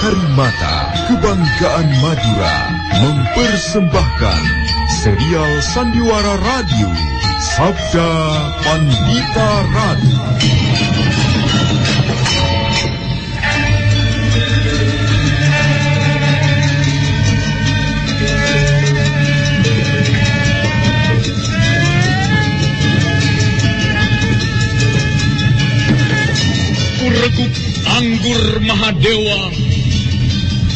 Karimata, Kebanggaan Madura, mempersembahkan serial Sandiwara Radio, Sabda Pandita. Kureguk anggur Mahadewa,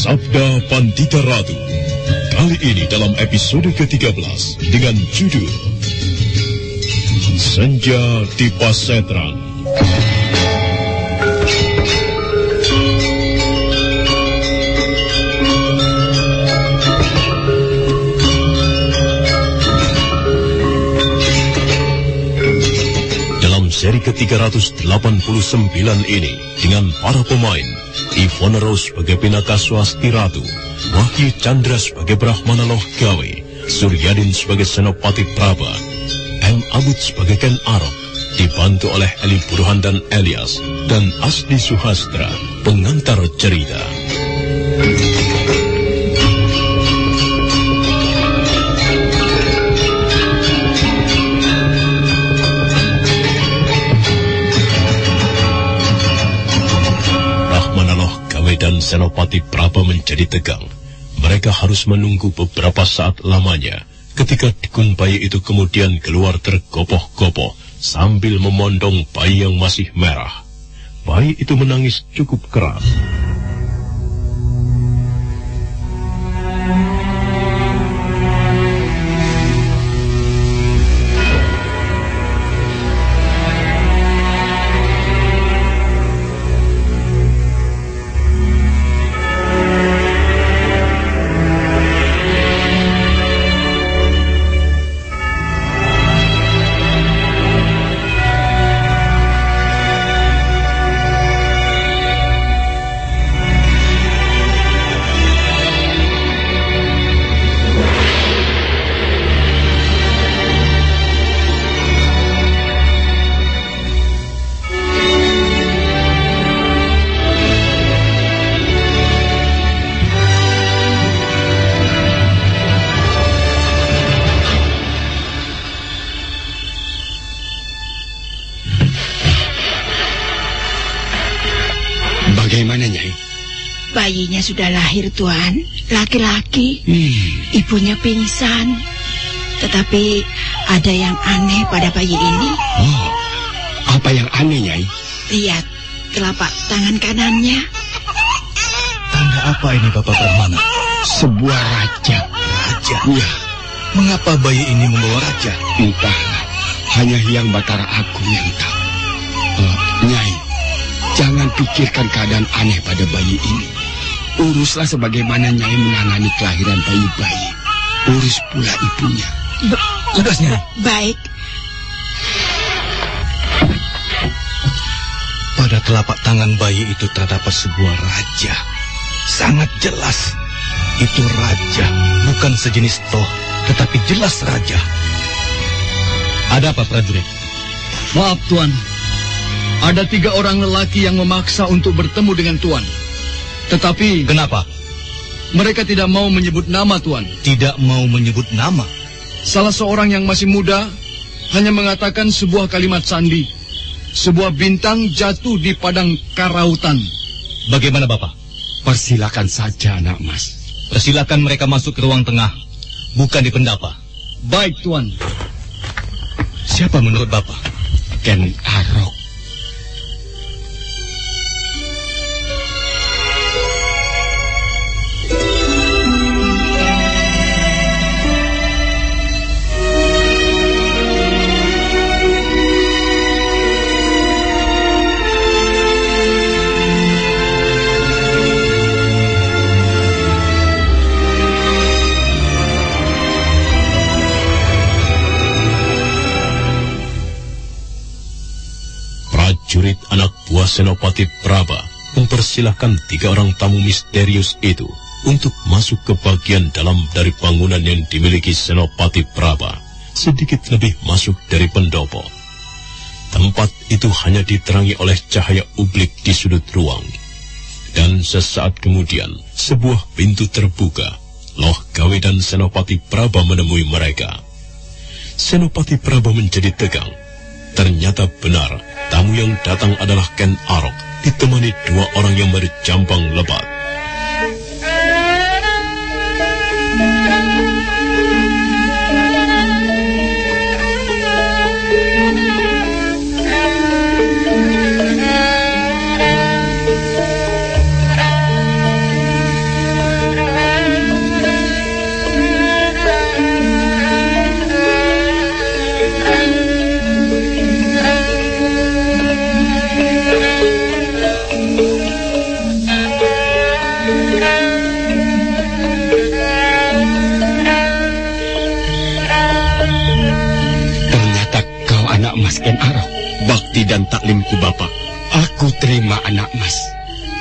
Sabda Pandita Ratu. Kali ini dalam episode ke-13 dengan judul Senja di Pasetran. Dalam seri ke-389 ini dengan para pemain Ivone Rose sebagai Pinaka Swasti Ratu, Wahyu Chandra sebagai Brahmana Loh Gawe, Suryadin sebagai Senopati Praba, M. Abud sebagai Ken Arok, dibantu oleh Eli Burhan dan Elias, dan Asdi Suhastra, pengantar cerita. Dan Senopati Praba menjadi tegang. Mereka harus menunggu beberapa saat lamanya ketika dikun bayi itu kemudian keluar tergopoh-gopoh sambil memondong bayi yang masih merah. Bayi itu menangis cukup keras. Lahir, Tuan. Laki-laki. Hmm. Ibunya pingsan. Tetapi ada yang aneh pada bayi ini. Oh, apa yang aneh, Nyai? Lihat telapak tangan kanannya. Tanda apa ini Bapak Brahmana? Sebuah raja. Raja. Ya, Mengapa bayi ini membawa raja? entah. Hanya Hyang Batara Agung yang tahu. Eh, Nyai, jangan pikirkan keadaan aneh pada bayi ini. Uruslah sebagaimana Nyai menangani kelahiran bayi-bayi. Urus pula ibunya. Tugasnya. Baik, Pada telapak tangan bayi itu terdapat sebuah raja. Sangat jelas. Itu raja, bukan sejenis toh, tetapi jelas raja. Ada apa prajurit? Maaf Tuan, ada tiga orang lelaki yang memaksa untuk bertemu dengan Tuan. Tetapi Kenapa? mereka tidak mau menyebut nama Tuan. Tidak mau menyebut nama. Salah seorang yang masih muda hanya mengatakan sebuah kalimat sandi. Sebuah bintang jatuh di padang karautan. Bagaimana Bapak? Persilakan saja, anak mas. Persilakan mereka masuk ke ruang tengah, bukan di pendapa. Baik Tuan. Siapa menurut Bapak? Ken Arok. Senopati Praba mempersilahkan tiga orang tamu misterius itu untuk masuk ke bagian dalam dari bangunan yang dimiliki Senopati Praba, sedikit lebih masuk dari pendopo. Tempat itu hanya diterangi oleh cahaya ublik di sudut ruang. Dan sesaat kemudian, sebuah pintu terbuka. Loh Gawe dan Senopati Praba menemui mereka. Senopati Praba menjadi tegang. Ternyata benar, tamu yang datang adalah Ken Arok, ditemani dua orang yang berjambang lebat. Dan taklimku Bapak. Aku terima anak mas.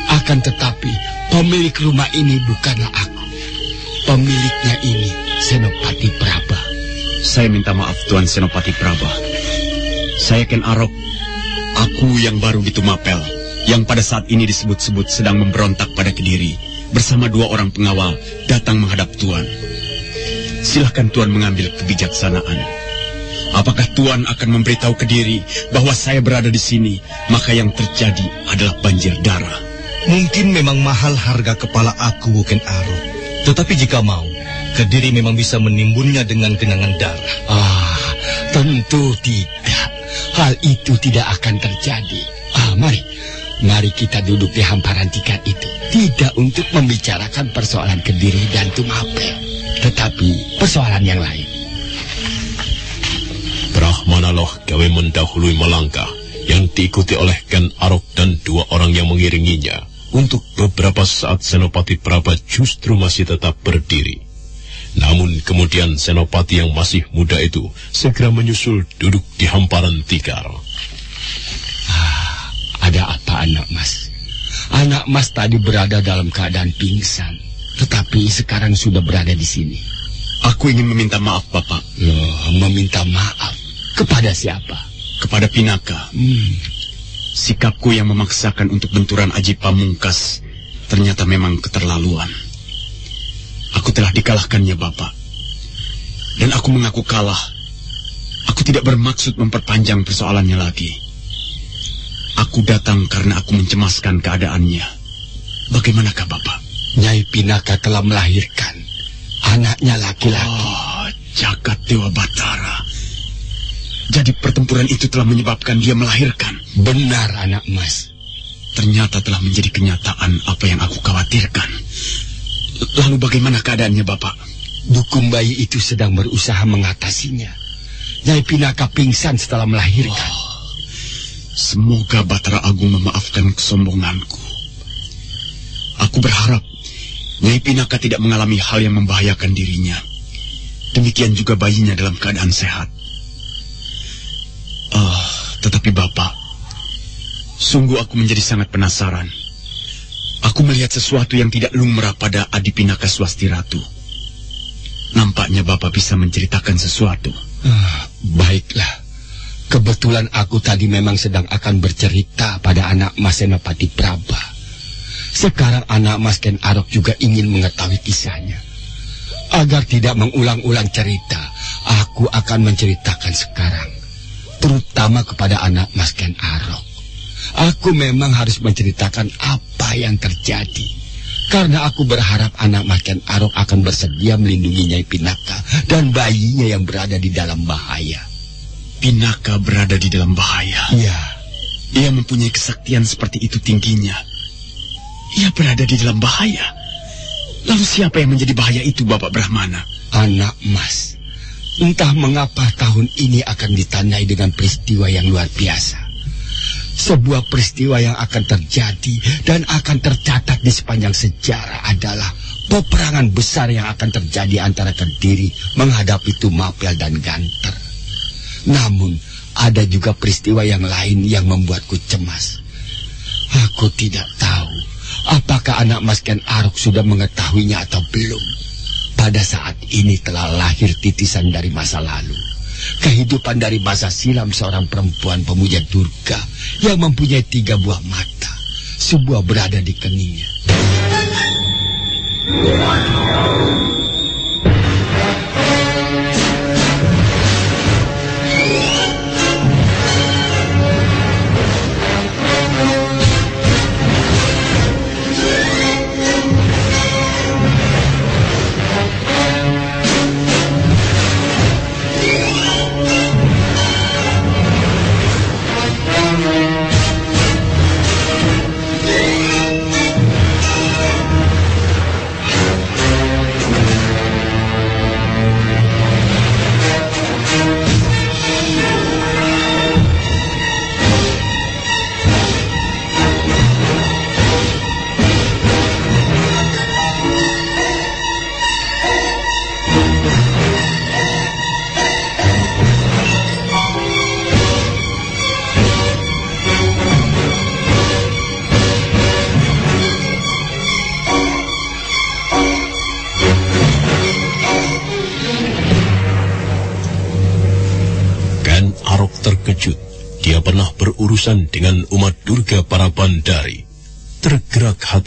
Akan tetapi pemilik rumah ini bukanlah aku. Pemiliknya ini Senopati Praba. Saya minta maaf Tuan Senopati Praba. Saya Ken Arok. Aku yang baru di Tumapel. Yang pada saat ini disebut-sebut sedang memberontak pada Kediri. Bersama dua orang pengawal datang menghadap Tuan. Silahkan Tuan mengambil kebijaksanaan. Apakah Tuan akan memberitahu Kediri bahwa saya berada di sini, maka yang terjadi adalah banjir darah. Mungkin memang mahal harga kepala aku, Ken Arok. Tetapi jika mau, Kediri memang bisa menimbunnya dengan genangan darah. Ah, tentu tidak. Hal itu tidak akan terjadi. Ah, mari. Mari kita duduk di hamparan tikar itu. Tidak untuk membicarakan persoalan Kediri dan Tumapel. Tetapi persoalan yang lain. Brahmana Loh Gawe mendahului melangkah, yang diikuti oleh Ken Arok dan dua orang yang mengiringinya. Untuk beberapa saat Senopati Praba justru masih tetap berdiri. Namun kemudian Senopati yang masih muda itu segera menyusul duduk di hamparan tikar. Ada apa anak mas? Anak mas tadi berada dalam keadaan pingsan. Tetapi sekarang sudah berada di sini. Aku ingin meminta maaf Bapak Loh, meminta maaf. Kepada siapa? kepada Pinaka. Hmm, Sikapku yang memaksakan untuk benturan Aji Pamungkas ternyata memang keterlaluan. Aku telah dikalahkannya Bapak. Dan aku mengaku kalah. Aku tidak bermaksud memperpanjang persoalannya lagi. Aku datang karena aku mencemaskan keadaannya. Bagaimanakah Bapak? Nyai Pinaka telah melahirkan anaknya laki-laki. Oh, jagat Dewa Batara. Jadi pertempuran itu telah menyebabkan dia melahirkan. Benar anak emas. Ternyata telah menjadi kenyataan apa yang aku khawatirkan. Lalu bagaimana keadaannya Bapak? Dukun bayi itu sedang berusaha mengatasinya. Nyai Pinaka pingsan setelah melahirkan. Oh, semoga Batara Agung memaafkan kesombonganku. Aku berharap Nyai Pinaka tidak mengalami hal yang membahayakan dirinya. Demikian juga bayinya dalam keadaan sehat. Oh, tetapi Bapak, sungguh aku menjadi sangat penasaran. Aku melihat sesuatu yang tidak lumrah pada Adi Pinaka Swasti Ratu. Nampaknya Bapak bisa menceritakan sesuatu. Ah, baiklah. Kebetulan aku tadi memang sedang akan bercerita pada anak Mas Senopati Praba. Sekarang anak Mas Ken Arok juga ingin mengetahui kisahnya. Agar tidak mengulang-ulang cerita, aku akan menceritakan sekarang terutama kepada anak Mas Ken Arok. Aku memang harus menceritakan apa yang terjadi. Karena aku berharap anak Mas Ken Arok akan bersedia melindungi Nyai Pinaka dan bayinya yang berada di dalam bahaya. Pinaka berada di dalam bahaya? Ya. Ia mempunyai kesaktian seperti itu tingginya. Ia berada di dalam bahaya. Lalu siapa yang menjadi bahaya itu Bapak Brahmana? Anak Mas. Entah mengapa tahun ini akan ditandai dengan peristiwa yang luar biasa. Sebuah peristiwa yang akan terjadi dan akan tercatat di sepanjang sejarah adalah peperangan besar yang akan terjadi antara Kediri menghadapi Tumapel dan Ganter. Namun, ada juga peristiwa yang lain yang membuatku cemas. Aku tidak tahu apakah anak Mas Ken Aruk sudah mengetahuinya atau belum. Pada saat ini telah lahir titisan dari masa lalu. Kehidupan dari masa silam seorang perempuan pemuja Durga yang mempunyai tiga buah mata. Sebuah berada di keningnya.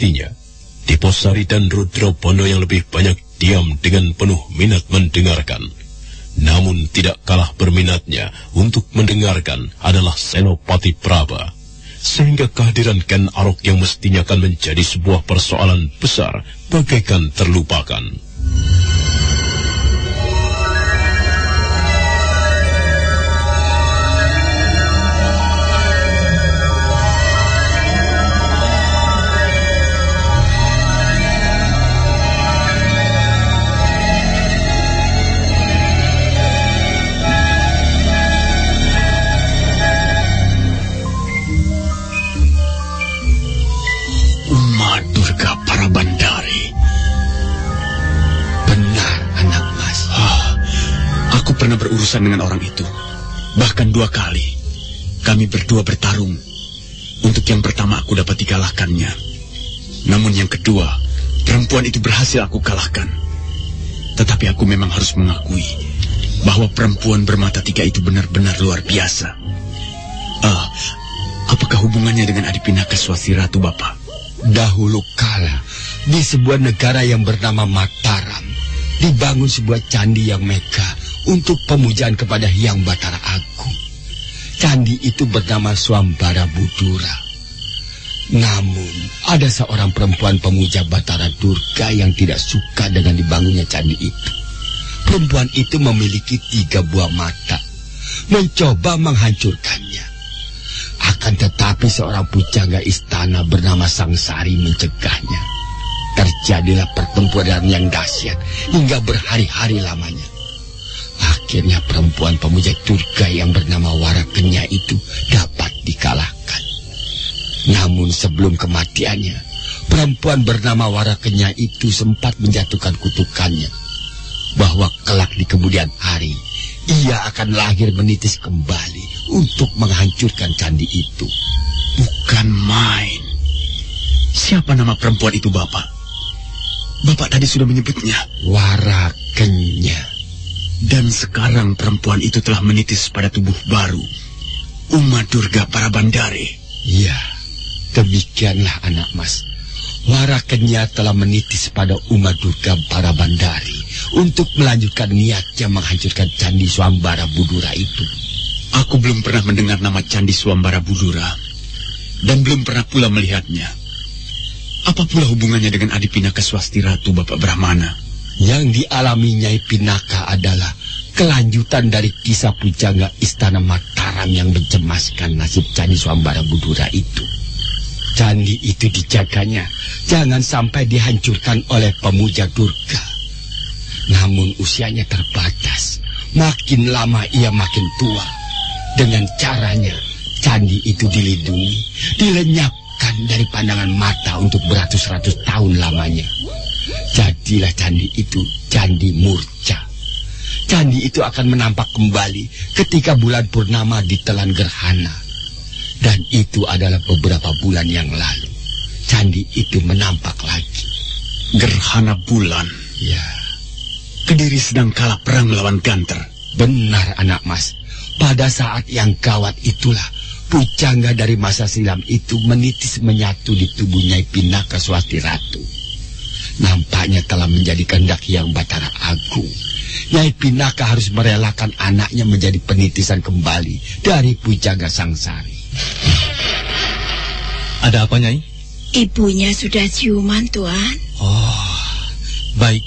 Hatinya. Diposari dan Rudra Bondo yang lebih banyak diam dengan penuh minat mendengarkan. Namun tidak kalah berminatnya untuk mendengarkan adalah Senopati Praba. Sehingga kehadiran Ken Arok yang mestinya akan menjadi sebuah persoalan besar bagaikan terlupakan. Pernah berurusan dengan orang itu. Bahkan dua kali. Kami berdua bertarung. Untuk yang pertama aku dapat dikalahkannya. Namun yang kedua, perempuan itu berhasil aku kalahkan. Tetapi aku memang harus mengakui bahwa perempuan bermata tiga itu benar-benar luar biasa. Ah, apakah hubungannya dengan Adipinaka Swasti Ratu, Bapak? Dahulu kala, di sebuah negara yang bernama Mataram, dibangun sebuah candi yang megah untuk pemujaan kepada Hyang Batara Agung. Candi itu bernama Swambara Budura. Namun, ada seorang perempuan pemuja Batara Durga yang tidak suka dengan dibangunnya candi itu. Perempuan itu memiliki tiga buah mata, mencoba menghancurkannya. Akan tetapi seorang pujangga istana bernama Sangsari mencegahnya. Terjadilah pertempuran yang dahsyat hingga berhari-hari lamanya. Akhirnya perempuan pemuja Durga yang bernama Warakenya itu dapat dikalahkan. Namun sebelum kematiannya, perempuan bernama Warakenya itu sempat menjatuhkan kutukannya. Bahwa kelak di kemudian hari, ia akan lahir menitis kembali untuk menghancurkan candi itu. Bukan main. Siapa nama perempuan itu, Bapak? Bapak tadi sudah menyebutnya. Warakenya. Dan sekarang perempuan itu telah menitis pada tubuh baru. Uma Durga para bandare. Ya, demikianlah anak mas. Warakenya telah menitis pada Uma Durga para bandari untuk melanjutkan niatnya menghancurkan Candi Swambara Budura itu. Aku belum pernah mendengar nama Candi Swambara Budura dan belum pernah pula melihatnya. Apa pula hubungannya dengan Adipinaka Swasti Ratu Bapak Brahmana? Yang dialami Nyai Pinaka adalah kelanjutan dari kisah pujangga Istana Mataram yang mencemaskan nasib Candi Swambara Budura itu. Candi itu dijaganya jangan sampai dihancurkan oleh pemuja Durga. Namun usianya terbatas. Makin lama ia makin tua. Dengan caranya, candi itu dilindungi, dilenyapkan dari pandangan mata untuk beratus-ratus tahun lamanya. Jadilah candi itu candi murca. Candi itu akan menampak kembali ketika bulan purnama ditelan gerhana. Dan itu adalah beberapa bulan yang lalu. Candi itu menampak lagi. Gerhana bulan. Ya, Kediri sedang kalah perang melawan Ganter. benar anak mas. Pada saat yang gawat itulah, pujangga dari masa silam itu menitis menyatu di tubuh Nyai Pinaka Swasti Ratu. Nampaknya telah menjadi kehendak yang Batara Agung. Nyai Pinaka harus merelakan anaknya menjadi penitisan kembali dari pujangga Sangsari. Ada apa, Nyai? Ibunya sudah siuman, Tuan. Oh, baik.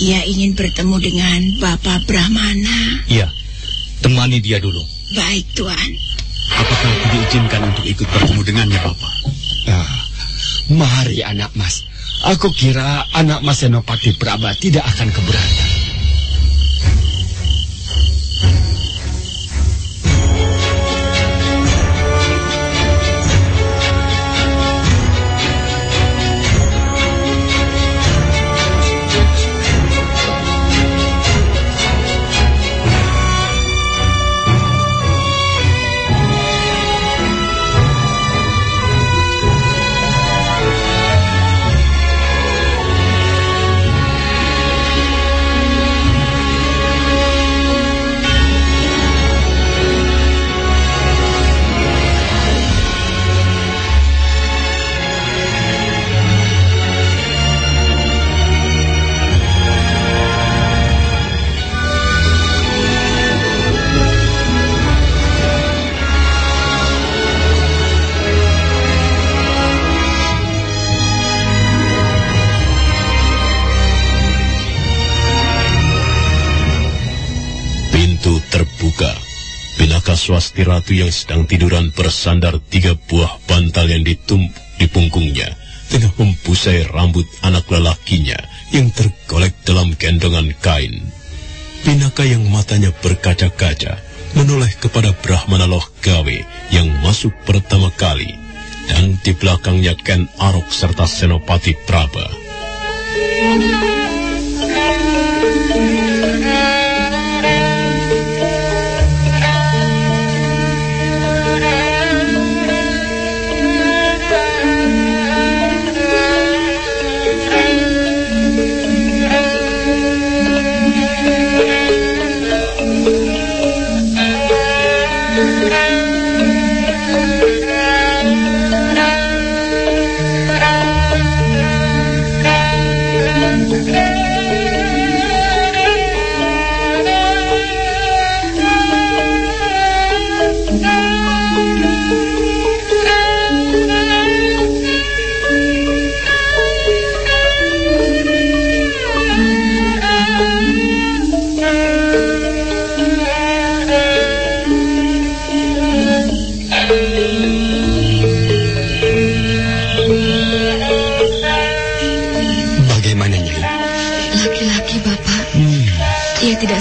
Ia ingin bertemu dengan Bapak Brahmana. Iya, temani dia dulu. Baik, Tuan. Apakah aku diizinkan untuk ikut bertemu dengannya, Bapak? Ah, mari anak mas. Aku kira anak mas Senopati Praba tidak akan keberatan. Swasti ratu yang sedang tiduran bersandar tiga buah bantal yang ditumpuk di punggungnya. Tengah mempusai rambut anak lelakinya yang tergolek dalam gendongan kain. Pinaka yang matanya berkaca-kaca menoleh kepada Brahmana Loh Gawe yang masuk pertama kali. Dan di belakangnya Ken Arok serta Senopati Praba.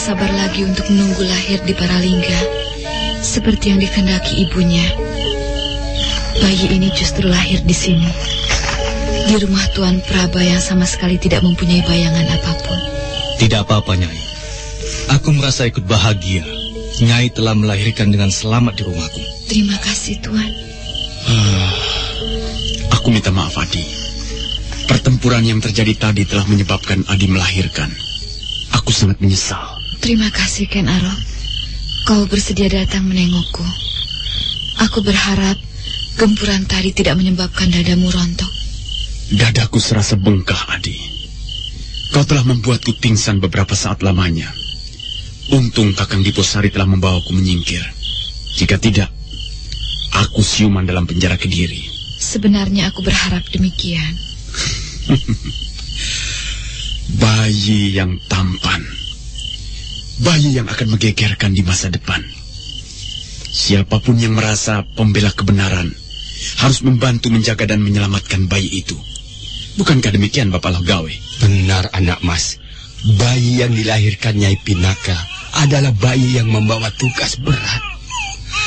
Sabar lagi untuk menunggu lahir di Paralingga, seperti yang dikendaki ibunya. Bayi ini justru lahir di sini, di rumah Tuan Praba yang sama sekali tidak mempunyai bayangan apa pun. Tidak apa-apa, Nyai. Aku merasa ikut bahagia. Nyai telah melahirkan dengan selamat di rumahku. Terima kasih, Tuan. Aku minta maaf, Adi. Pertempuran yang terjadi tadi telah menyebabkan Adi melahirkan. Aku sangat menyesal. Terima kasih, Ken Arok. Kau bersedia datang menengokku. Aku berharap gempuran tadi tidak menyebabkan dadamu rontok. Dadaku serasa bengkak, Adi. Kau telah membuatku pingsan beberapa saat lamanya. Untung Kakang Diposari telah membawaku menyingkir. Jika tidak, aku siuman dalam penjara Kediri. Sebenarnya aku berharap demikian. Bayi yang tampan. Bayi yang akan menggegerkan di masa depan. Siapa pun yang merasa pembela kebenaran harus membantu menjaga dan menyelamatkan bayi itu. Bukankah demikian Bapak Logawe? Benar anak mas. Bayi yang dilahirkan Nyai Pinaka adalah bayi yang membawa tugas berat.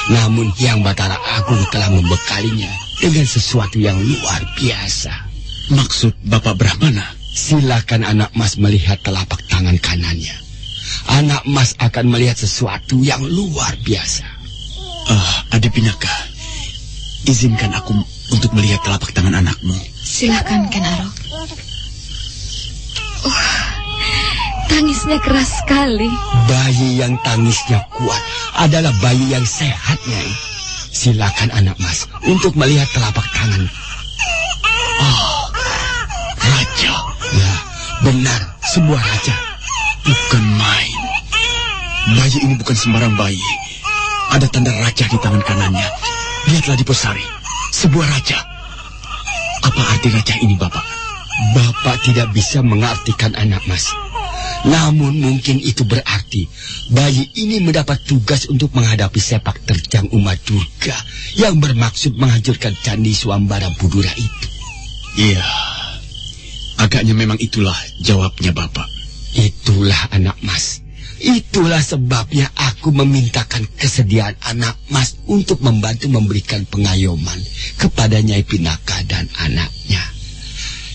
Namun Yang Batara Agung telah membekalinya dengan sesuatu yang luar biasa. Maksud Bapak Brahmana? Silakan anak mas melihat telapak tangan kanannya. Anak mas akan melihat sesuatu yang luar biasa. Ah, Adi Pinaka, izinkan aku untuk melihat telapak tangan anakmu. Silakan, Ken Arok. Oh, tangisnya keras sekali. Bayi yang tangisnya kuat adalah bayi yang sehat, Nyai. Silakan anak mas untuk melihat telapak tangan. Oh, Raja. Ya, benar, sebuah raja. Bukan main. Bayi ini bukan sembarang bayi. Ada tanda raja di tangan kanannya. Lihatlah di posari. Sebuah raja. Apa arti raja ini, Bapak? Bapak tidak bisa mengartikan anak mas. Namun mungkin itu berarti bayi ini mendapat tugas untuk menghadapi sepak terjang umat Durga yang bermaksud menghancurkan Candi Suambara Budura itu. Iya. Agaknya memang itulah jawabnya Bapak. Itulah anak mas. Itulah sebabnya aku memintakan kesediaan anak mas untuk membantu memberikan pengayoman kepada Nyai Pinaka dan anaknya.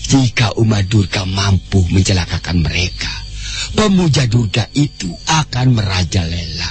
Jika umat Durga mampu mencelakakan mereka, pemuja Durga itu akan merajalela.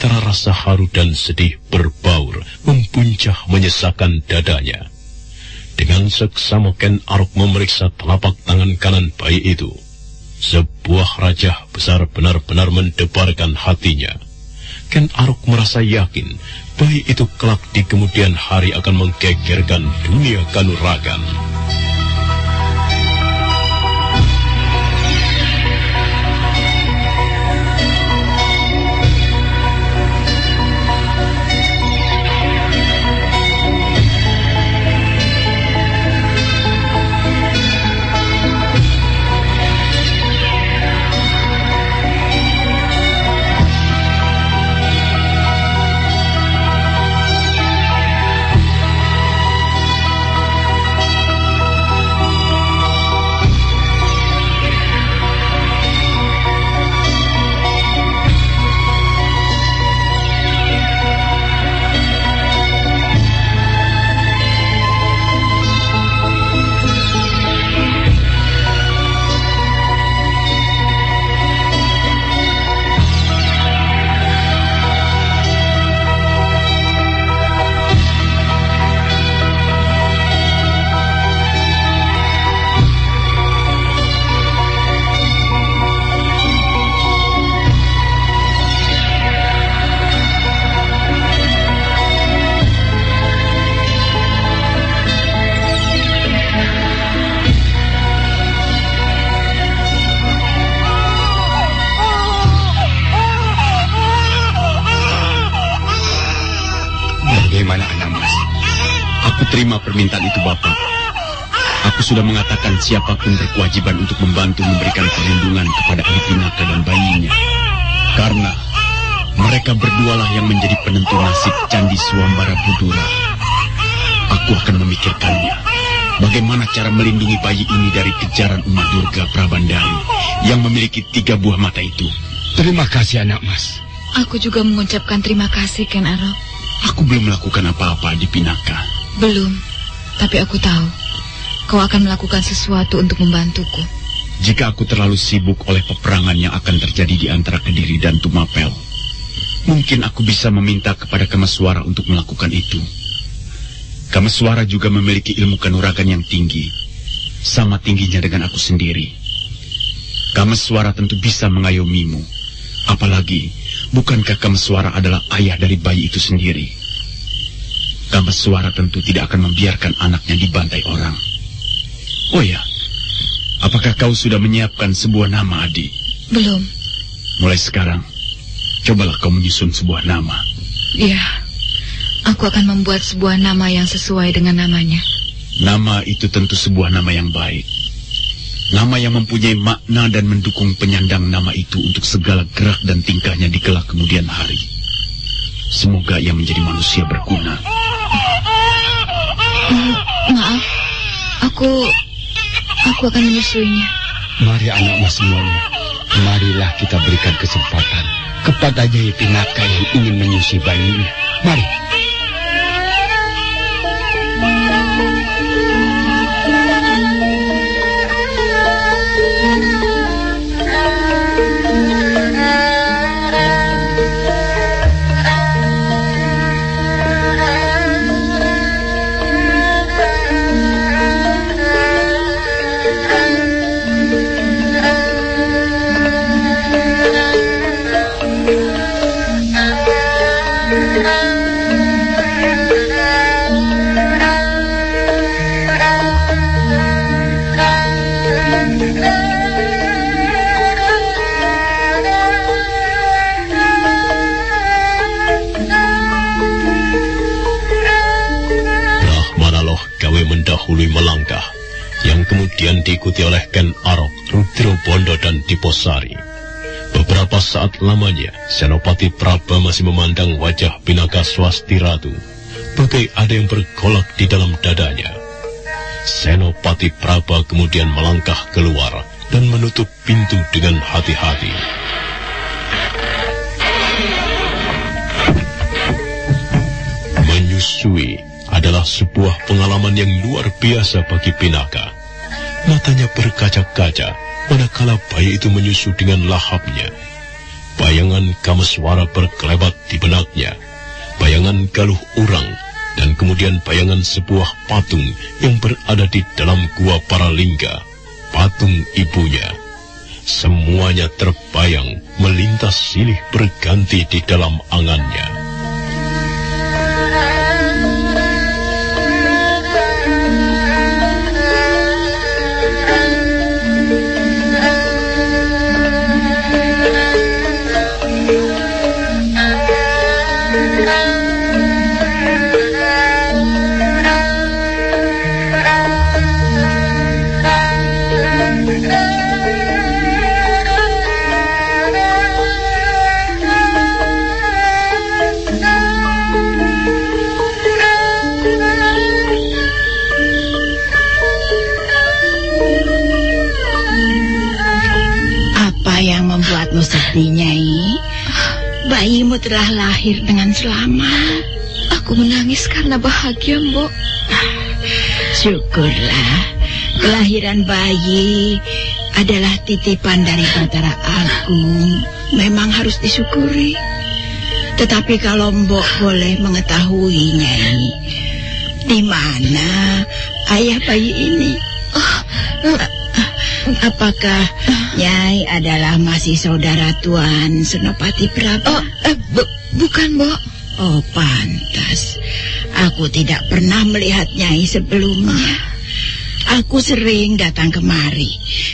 Antara rasa haru dan sedih berbaur, mempuncah menyesakan dadanya. Dengan seksama Ken Arok memeriksa telapak tangan kanan bayi itu. Sebuah rajah besar benar-benar mendebarkan hatinya. Ken Arok merasa yakin bayi itu kelak di kemudian hari akan menggegerkan dunia kanuragan. Permintaan itu Bapak. Aku sudah mengatakan siapa pun berkewajiban untuk membantu memberikan perlindungan kepada Pinaka dan bayinya. Karena mereka berdualah yang menjadi penentu nasib Candi Suambara Budura. Aku akan memikirkannya. Bagaimana cara melindungi bayi ini dari kejaran Uma Durga Prabandari yang memiliki tiga buah mata itu. Terima kasih anak mas. Aku juga mengucapkan terima kasih Ken Arok. Aku belum melakukan apa-apa di Pinaka. Belum, tapi aku tahu kau akan melakukan sesuatu untuk membantuku. Jika aku terlalu sibuk oleh peperangan yang akan terjadi di antara Kediri dan Tumapel, mungkin aku bisa meminta kepada Kamaswara untuk melakukan itu. Kamaswara juga memiliki ilmu kanuragan yang tinggi, sama tingginya dengan aku sendiri. Kamaswara tentu bisa mengayomimu, apalagi bukankah Kamaswara adalah ayah dari bayi itu sendiri. Kamaswara tentu tidak akan membiarkan anaknya dibantai orang. Oh ya, apakah kau sudah menyiapkan sebuah nama, Adi? Belum. Mulai sekarang, cobalah kau menyusun sebuah nama. Iya, aku akan membuat sebuah nama yang sesuai dengan namanya. Nama itu tentu sebuah nama yang baik. Nama yang mempunyai makna dan mendukung penyandang nama itu untuk segala gerak dan tingkahnya di kelak kemudian hari. Semoga ia menjadi manusia berguna. Hmm, maaf, aku aku akan menyusuinya. Mari anak mas semuanya, marilah kita berikan kesempatan kepada Nyai Pinaka yang ingin menyusui bayinya. Mari. Kemudian diikuti oleh Ken Arok, Rudro Bondo dan Diposari. Beberapa saat lamanya, Senopati Praba masih memandang wajah Pinaka Swasti Ratu, bagai ada yang bergolak di dalam dadanya. Senopati Praba kemudian melangkah keluar dan menutup pintu dengan hati-hati. Menyusui adalah sebuah pengalaman yang luar biasa bagi Pinaka. Matanya berkaca-kaca manakala bayi itu menyusu dengan lahapnya. Bayangan Kamaswara berkelebat di benaknya. Bayangan galuh urang dan kemudian bayangan sebuah patung yang berada di dalam gua para lingga. Patung ibunya. Semuanya terbayang melintas silih berganti di dalam angannya. Telah lahir dengan selamat. Aku menangis karena bahagia, Mbok. Syukurlah, kelahiran bayi adalah titipan dari Batara Agung. Memang harus disyukuri. Tetapi kalau Mbok boleh mengetahui, Nyai, di mana ayah bayi ini? Apakah Nyai adalah masih saudara Tuan Senopati Praba? Oh, eh, bu- bukan, Mbok. Oh, pantas. Aku tidak pernah melihat Nyai sebelumnya. Aku sering datang kemari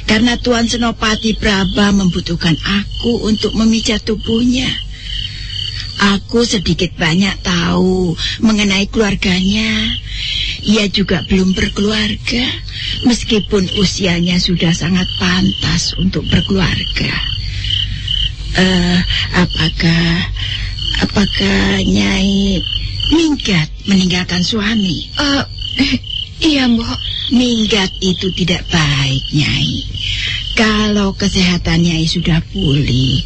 karena Tuan Senopati Praba membutuhkan aku untuk memijat tubuhnya. Aku sedikit banyak tahu mengenai keluarganya. Ia juga belum berkeluarga, meskipun usianya sudah sangat pantas untuk berkeluarga. Eh, apakah apakah Nyai minggat meninggalkan suami? Uh, iya, Mbok. Minggat itu tidak baik, Nyai. Kalau kesehatan Nyai sudah pulih,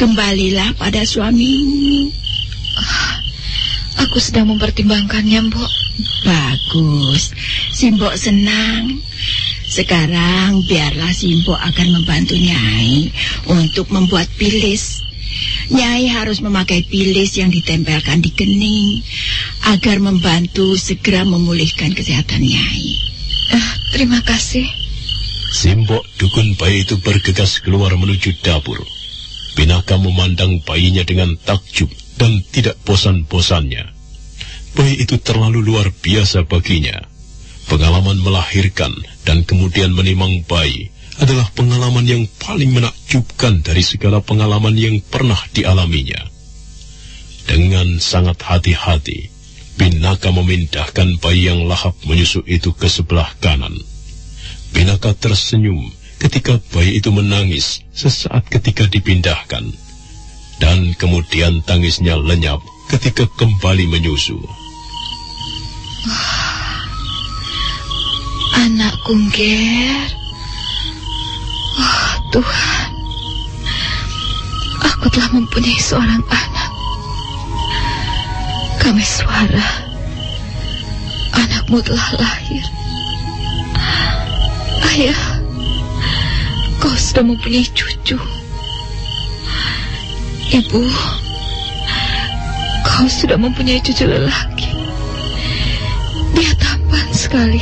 kembalilah pada suamimu. Uh, aku sedang mempertimbangkannya, Mbok. Bagus. Simbok senang. Sekarang biarlah Simbok akan membantu Nyai untuk membuat pilis. Nyai harus memakai pilis yang ditempelkan di kening agar membantu segera memulihkan kesehatan Nyai. Uh, terima kasih. Simbok dukun bayi itu bergegas keluar menuju dapur. Pinaka memandang bayinya dengan takjub dan tidak bosan-bosannya. Bayi itu terlalu luar biasa baginya. Pengalaman melahirkan dan kemudian menimang bayi adalah pengalaman yang paling menakjubkan dari segala pengalaman yang pernah dialaminya. Dengan sangat hati-hati, Pinaka memindahkan bayi yang lahap menyusu itu ke sebelah kanan. Pinaka tersenyum ketika bayi itu menangis sesaat ketika dipindahkan. Dan kemudian tangisnya lenyap ketika kembali menyusu. Anak kungger. Oh Tuhan, aku telah mempunyai seorang anak. Kami suara, anakmu telah lahir. Ayah, kau sudah mempunyai cucu. Ibu, kau sudah mempunyai cucu lelaki. Dia tampan sekali.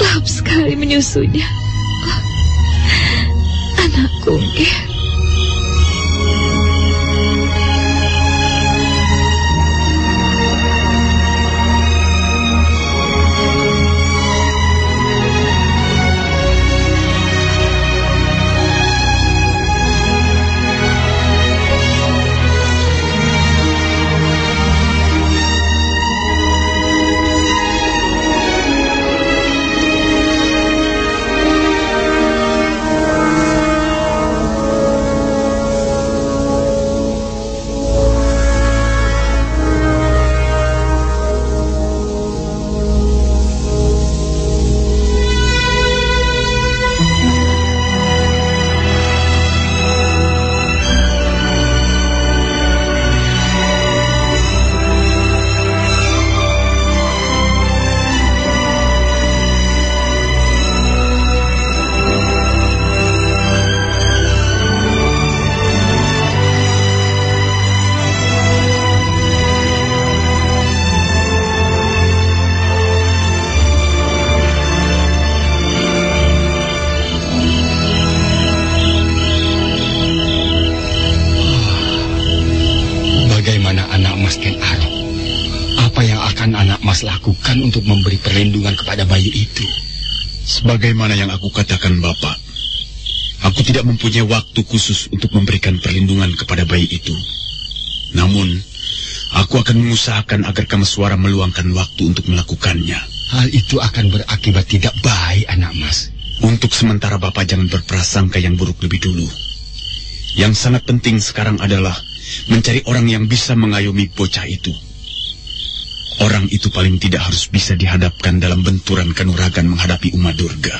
Lahap sekali menyusunya. Anakku. Sebagaimana yang aku katakan Bapak, aku tidak mempunyai waktu khusus untuk memberikan perlindungan kepada bayi itu. Namun, aku akan mengusahakan agar suara meluangkan waktu untuk melakukannya. Hal itu akan berakibat tidak baik, anak mas. Untuk sementara Bapak jangan berprasangka yang buruk lebih dulu. Yang sangat penting sekarang adalah mencari orang yang bisa mengayomi bocah itu. Orang itu paling tidak harus bisa dihadapkan dalam benturan kanuragan menghadapi Uma Durga.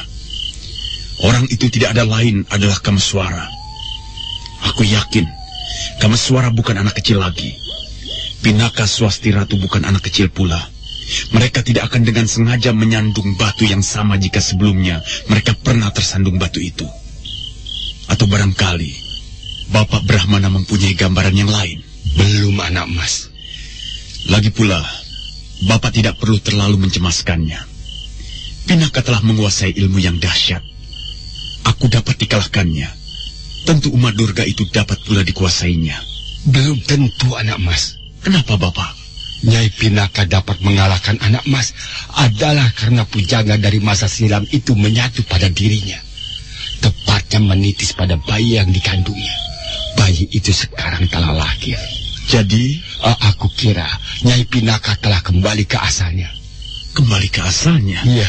Orang itu tidak ada lain adalah Kameswara. Aku yakin Kameswara bukan anak kecil lagi. Pinaka Swasti Ratu bukan anak kecil pula. Mereka tidak akan dengan sengaja menyandung batu yang sama jika sebelumnya mereka pernah tersandung batu itu. Atau barangkali Bapak Brahmana mempunyai gambaran yang lain. Belum anak mas. Lagi pula, Bapak tidak perlu terlalu mencemaskannya. Pinaka telah menguasai ilmu yang dahsyat. Aku dapat dikalahkannya. Tentu umat Durga itu dapat pula dikuasainya. Belum tentu anak mas. Kenapa Bapak? Nyai Pinaka dapat mengalahkan anak mas adalah karena pujangga dari masa silam itu menyatu pada dirinya. Tepatnya menitis pada bayi yang dikandungnya. Bayi itu sekarang telah lahir. Jadi Uh, aku kira Nyai Pinaka telah kembali ke asalnya. Kembali ke asalnya? Iya.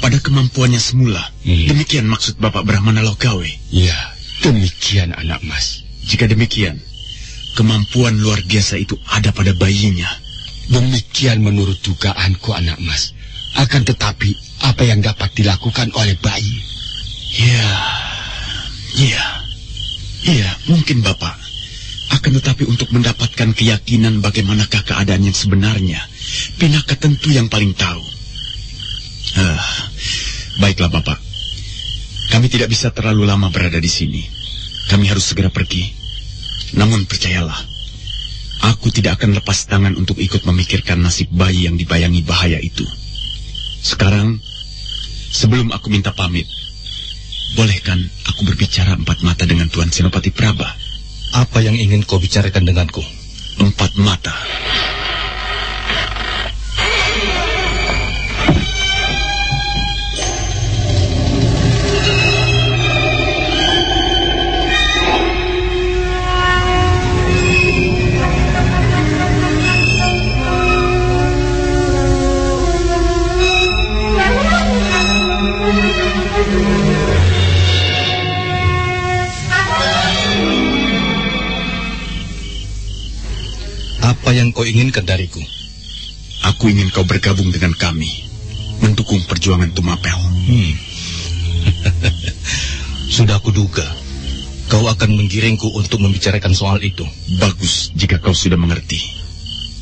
Pada kemampuannya semula. Hmm. Demikian maksud Bapak Brahmana Lokawe? Iya, demikian anak mas. Jika demikian, kemampuan luar biasa itu ada pada bayinya. Demikian menurut dugaanku anak mas. Akan tetapi, apa yang dapat dilakukan oleh bayi? Ya, iya, iya, mungkin Bapak. Akan tetapi untuk mendapatkan keyakinan bagaimanakah keadaan yang sebenarnya, Pinaka tentu yang paling tahu. Ah, baiklah Bapak. Kami tidak bisa terlalu lama berada di sini. Kami harus segera pergi. Namun percayalah, aku tidak akan lepas tangan untuk ikut memikirkan nasib bayi yang dibayangi bahaya itu. Sekarang, sebelum aku minta pamit, bolehkan aku berbicara empat mata dengan Tuan Senopati Praba? Apa yang ingin kau bicarakan denganku? Empat mata. Apa yang kau inginkan dariku? Aku ingin kau bergabung dengan kami, mendukung perjuangan Tumapel. Hmm. Sudah kuduga, kau akan menggiringku untuk membicarakan soal itu. Bagus jika kau sudah mengerti.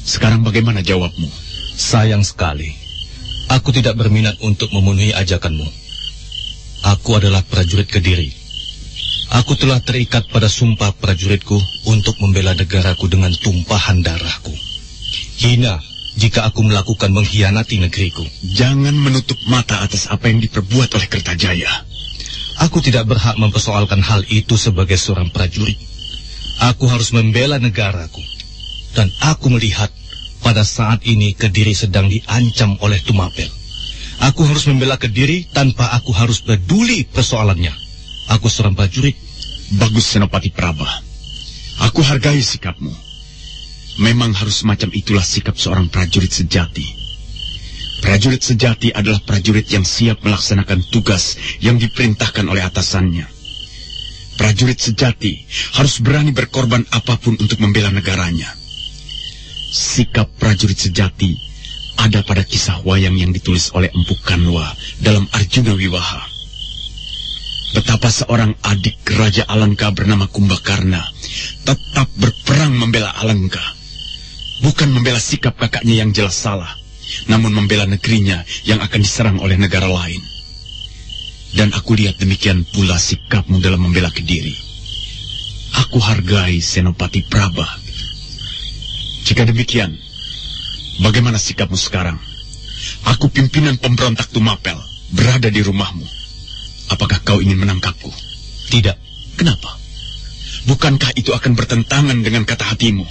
Sekarang bagaimana jawabmu? Sayang sekali, aku tidak berminat untuk memenuhi ajakanmu. Aku adalah prajurit Kediri Aku telah terikat pada sumpah prajuritku untuk membela negaraku dengan tumpahan darahku. Hina jika aku melakukan mengkhianati negeriku. Jangan menutup mata atas apa yang diperbuat oleh Kertajaya. Aku tidak berhak mempersoalkan hal itu sebagai seorang prajurit. Aku harus membela negaraku. Dan aku melihat pada saat ini Kediri sedang diancam oleh Tumapel. Aku harus membela Kediri tanpa aku harus peduli persoalannya. Aku seorang prajurit. Bagus Senopati Praba. Aku hargai sikapmu. Memang harus semacam itulah sikap seorang prajurit sejati. Prajurit sejati adalah prajurit yang siap melaksanakan tugas yang diperintahkan oleh atasannya. Prajurit sejati harus berani berkorban apa pun untuk membela negaranya. Sikap prajurit sejati ada pada kisah wayang yang ditulis oleh Empu Kanwa dalam Arjuna Wiwaha betapa seorang adik Raja Alangka bernama Kumbakarna tetap berperang membela Alangka. Bukan membela sikap kakaknya yang jelas salah, namun membela negerinya yang akan diserang oleh negara lain. Dan aku lihat demikian pula sikapmu dalam membela Kediri. Aku hargai Senopati Praba. Jika demikian, bagaimana sikapmu sekarang? Aku pimpinan pemberontak Tumapel, berada di rumahmu. Apakah kau ingin menangkapku? Tidak. Kenapa? Bukankah itu akan bertentangan dengan kata hatimu?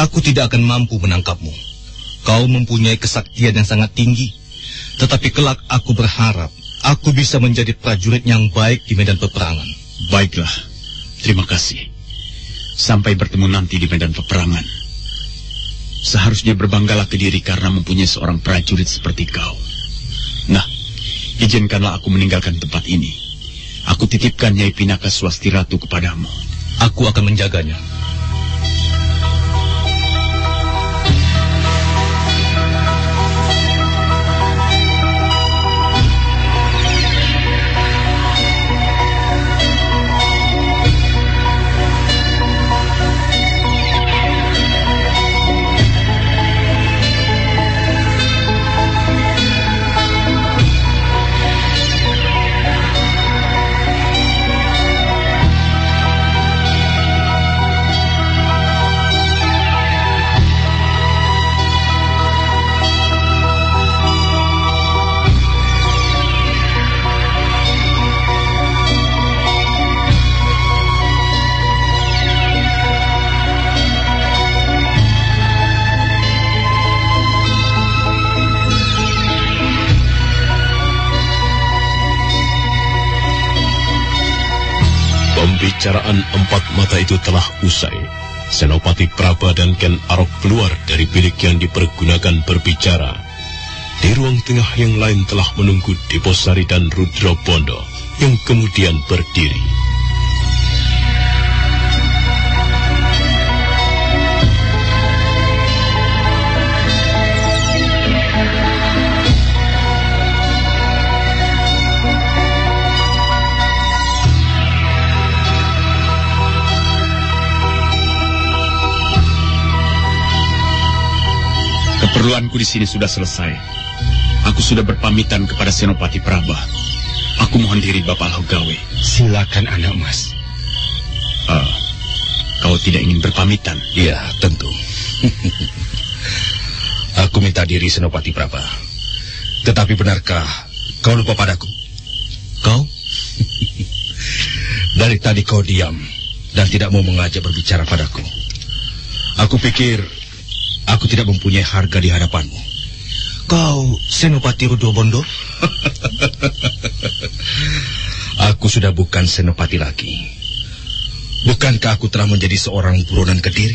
Aku tidak akan mampu menangkapmu. Kau mempunyai kesaktian yang sangat tinggi. Tetapi kelak aku berharap aku bisa menjadi prajurit yang baik di medan peperangan. Baiklah. Terima kasih. Sampai bertemu nanti di medan peperangan. Seharusnya berbanggalah ke diri karena mempunyai seorang prajurit seperti kau. Izinkanlah aku meninggalkan tempat ini. Aku titipkan Nyai Pinaka Swasti Ratu kepadamu. Aku akan menjaganya. Pembicaraan empat mata itu telah usai. Senopati Praba dan Ken Arok keluar dari bilik yang dipergunakan berbicara. Di ruang tengah yang lain telah menunggu Deposari dan Rudra Bondo yang kemudian berdiri. Keperluanku di sini sudah selesai. Aku sudah berpamitan kepada Senopati Praba. Aku mohon diri Bapak Logawe. Silakan anak mas. Uh, kau tidak ingin berpamitan? Iya, tentu. Aku minta diri Senopati Praba. Tetapi benarkah kau lupa padaku? Kau? Dari tadi kau diam dan tidak mau mengajak berbicara padaku. Aku pikir aku tidak mempunyai harga di hadapanmu. Kau Senopati Rudrobondo? aku sudah bukan Senopati lagi. Bukankah aku telah menjadi seorang buronan kediri?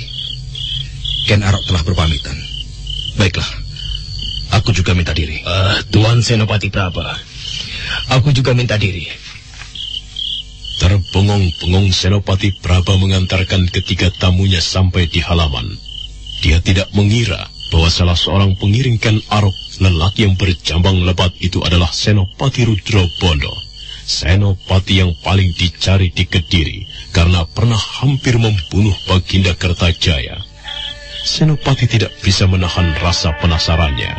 Ken Arok telah berpamitan. Baiklah, aku juga minta diri. Uh, Tuan Senopati Praba, aku juga minta diri. Terbengong-bengong Senopati Praba mengantarkan ketiga tamunya sampai di halaman. Dia tidak mengira bahwa salah seorang pengiring Ken Arok, lelaki yang berjambang lebat itu adalah Senopati Rudro Bondo. Senopati yang paling dicari di Kediri karena pernah hampir membunuh Baginda Kertajaya. Senopati tidak bisa menahan rasa penasarannya.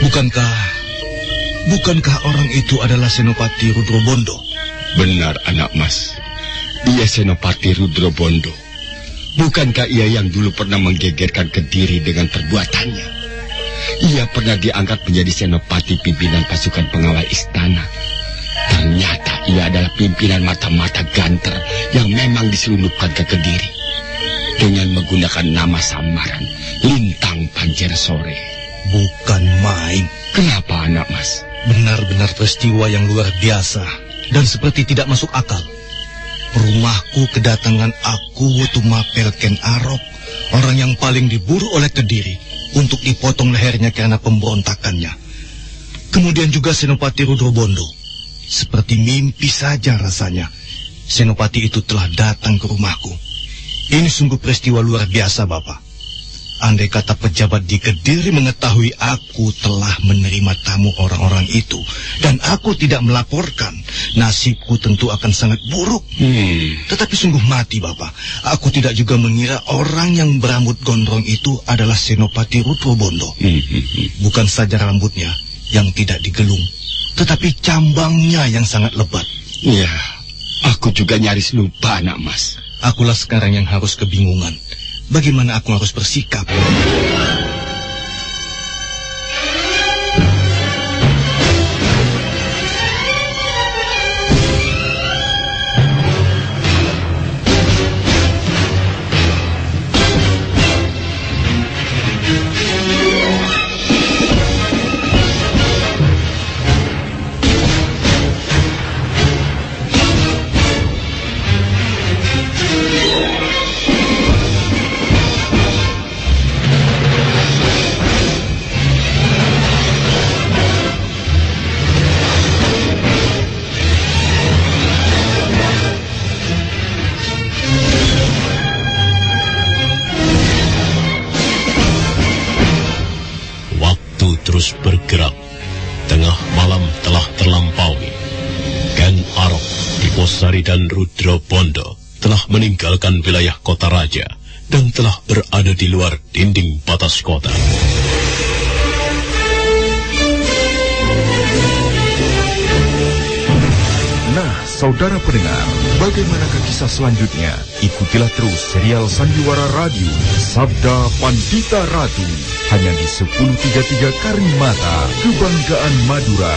Bukankah bukankah orang itu adalah Senopati Rudrobondo? Benar anak mas. Dia Senopati Rudrobondo. Bukankah ia yang dulu pernah menggegerkan Kediri dengan perbuatannya? Ia pernah diangkat menjadi Senopati pimpinan pasukan pengawal istana. Ternyata ia adalah pimpinan mata-mata ganter yang memang diselundupkan ke Kediri. Dengan menggunakan nama samaran Lintang Panjer Sore. Bukan main. Kenapa anak mas? Benar-benar peristiwa yang luar biasa dan seperti tidak masuk akal. Rumahku kedatangan aku Mapel Ken Arok, orang yang paling diburu oleh Kediri untuk dipotong lehernya karena pemberontakannya. Kemudian juga Senopati Rudrobondo. Seperti mimpi saja rasanya. Senopati itu telah datang ke rumahku. Ini sungguh peristiwa luar biasa, Bapak. Andai kata pejabat di Kediri mengetahui aku telah menerima tamu orang-orang itu dan aku tidak melaporkan, nasibku tentu akan sangat buruk. Hmm. Tetapi sungguh mati, Bapak. Aku tidak juga mengira orang yang berambut gondrong itu adalah Senopati Rutrobondo. Hmm. Bukan saja rambutnya yang tidak digelung, tetapi cambangnya yang sangat lebat. Ya, aku juga nyaris lupa, anak mas. Akulah sekarang yang harus kebingungan. Bagaimana aku harus bersikap? Berada di luar dinding batas kota. Nah, saudara pendengar, bagaimanakah kisah selanjutnya? Ikutilah terus serial Sandiwara Radio Sabda Pandita Ratu hanya di 1033 Karimata, Kebanggaan Madura.